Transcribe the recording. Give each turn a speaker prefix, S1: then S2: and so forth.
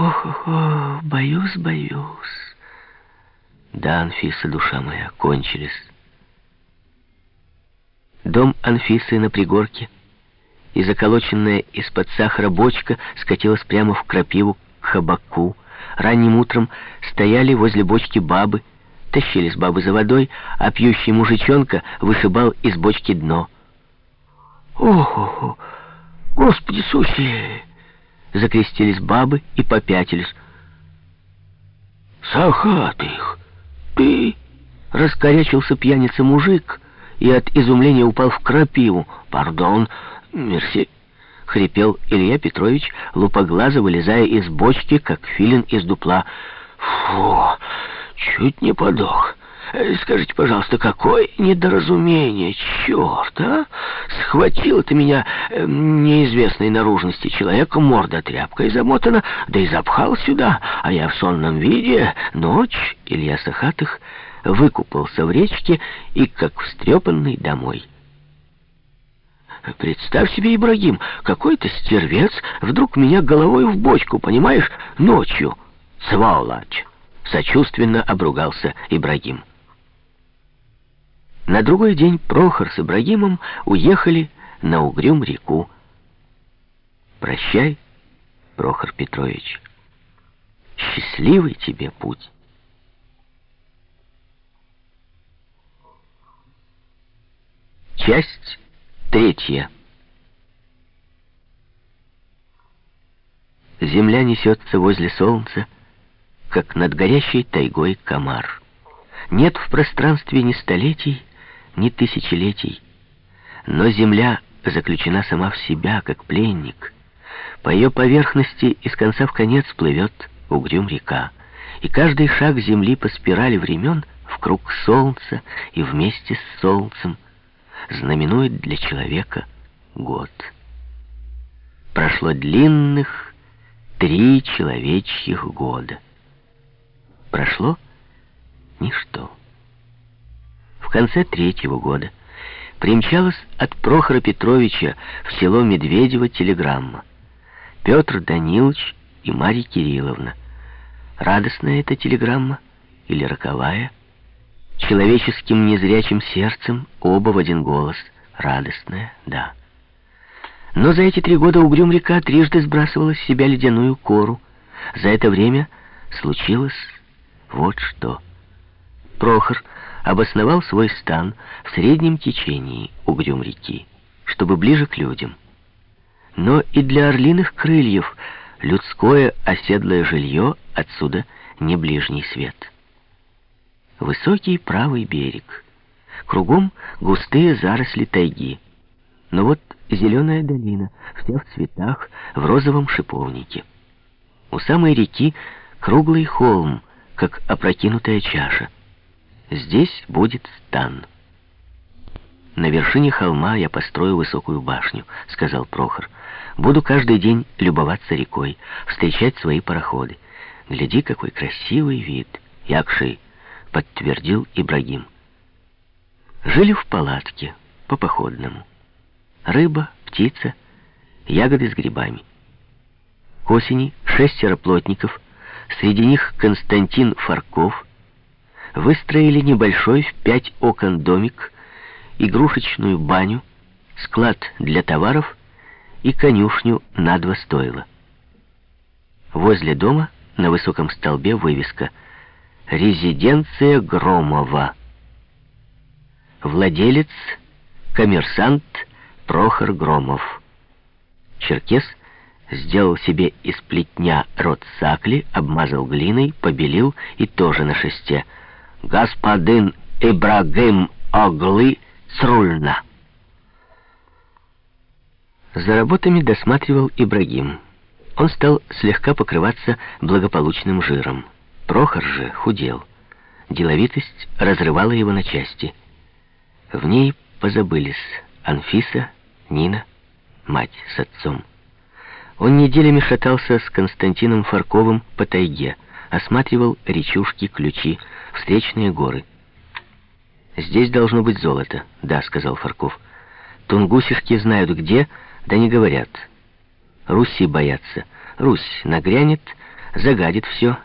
S1: Ох, ох, ох, боюсь, боюсь. Да, Анфиса, душа моя, кончились. Дом Анфисы на пригорке и заколоченная из-под сахара бочка скатилась прямо в крапиву к хабаку. Ранним утром стояли возле бочки бабы, тащились бабы за водой, а пьющий мужичонка вышибал из бочки дно. «Ох, ох, ох, Господи Иисусе!» Закрестились бабы и попятились. «Сахатых, ты!» Раскорячился пьяница мужик и от изумления упал в крапиву. «Пардон, мерси!» — хрипел Илья Петрович, лупоглазо вылезая из бочки, как филин из дупла. «Фу, чуть не подох!» Э, скажите, пожалуйста, какое недоразумение, черт, а? Схватил ты меня э, неизвестной наружности человека, морда тряпкой замотана, да и запхал сюда, а я в сонном виде. Ночь Илья Сахатых выкупался в речке и, как встрепанный, домой. Представь себе, Ибрагим, какой-то стервец вдруг меня головой в бочку, понимаешь, ночью. Сволочь! Сочувственно обругался Ибрагим. На другой день Прохор с Ибрагимом уехали на Угрюм-реку. Прощай, Прохор Петрович. Счастливый тебе путь. Часть третья. Земля несется возле солнца, как над горящей тайгой комар. Нет в пространстве ни столетий, ни тысячелетий. Но земля заключена сама в себя, как пленник. По ее поверхности из конца в конец плывет угрюм река, и каждый шаг земли по спирали времен в круг солнца и вместе с солнцем знаменует для человека год. Прошло длинных три человечьих года. Прошло ничто конце третьего года примчалась от Прохора Петровича в село Медведево телеграмма. Петр Данилович и Марья Кирилловна. Радостная эта телеграмма или роковая? Человеческим незрячим сердцем оба в один голос. Радостная, да. Но за эти три года угрюм река трижды сбрасывала с себя ледяную кору. За это время случилось вот что. Прохор обосновал свой стан в среднем течении угрюм реки, чтобы ближе к людям. Но и для орлиных крыльев людское оседлое жилье отсюда не ближний свет. Высокий правый берег. Кругом густые заросли тайги. Но вот зеленая долина, вся в цветах, в розовом шиповнике. У самой реки круглый холм, как опрокинутая чаша. Здесь будет стан. На вершине холма я построю высокую башню, сказал Прохор. Буду каждый день любоваться рекой, встречать свои пароходы. Гляди, какой красивый вид. Якшей, подтвердил Ибрагим. Жили в палатке, по походному. Рыба, птица, ягоды с грибами. К осени шестеро плотников, среди них Константин Фарков, выстроили небольшой в пять окон домик, игрушечную баню, склад для товаров и конюшню на два стойла. Возле дома на высоком столбе вывеска «Резиденция Громова». Владелец, коммерсант Прохор Громов. Черкес сделал себе из плетня рот сакли, обмазал глиной, побелил и тоже на шесте – господин Ибрагим Оглы Срульна. За работами досматривал Ибрагим. Он стал слегка покрываться благополучным жиром. Прохор же худел. Деловитость разрывала его на части. В ней позабылись Анфиса, Нина, мать с отцом. Он неделями шатался с Константином Фарковым по тайге, осматривал речушки, ключи, встречные горы. «Здесь должно быть золото», — да, — сказал Фарков. «Тунгусишки знают где, да не говорят. Руси боятся. Русь нагрянет, загадит все,